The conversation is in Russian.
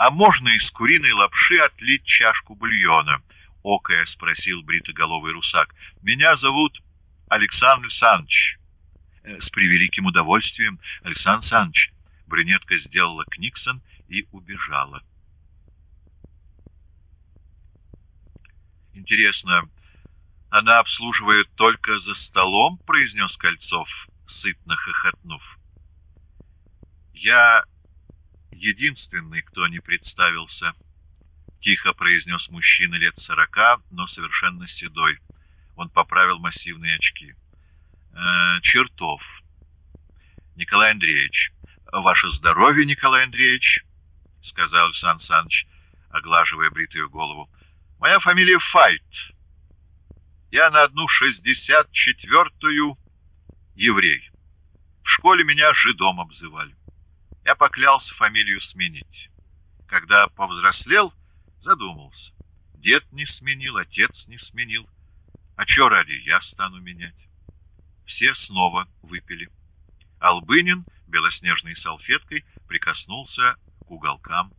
А можно из куриной лапши отлить чашку бульона? Окая спросил бритоголовый русак. Меня зовут Александр Санч. Э, с превеликим удовольствием, Александр Санч. Брюнетка сделала книксон и убежала. Интересно, она обслуживает только за столом, произнес Кольцов, сытно хохотнув. Я единственный, кто не представился, тихо произнес мужчина лет сорока, но совершенно седой. Он поправил массивные очки. Э, Чертов. Николай Андреевич. Ваше здоровье, Николай Андреевич, сказал Александр Саныч, оглаживая бритую голову. Моя фамилия Файт. Я на одну шестьдесят четвертую еврей. В школе меня жидом обзывали. Я поклялся фамилию сменить. Когда повзрослел, задумался. Дед не сменил, отец не сменил. А чё ради я стану менять? Все снова выпили. Албынин белоснежной салфеткой прикоснулся к уголкам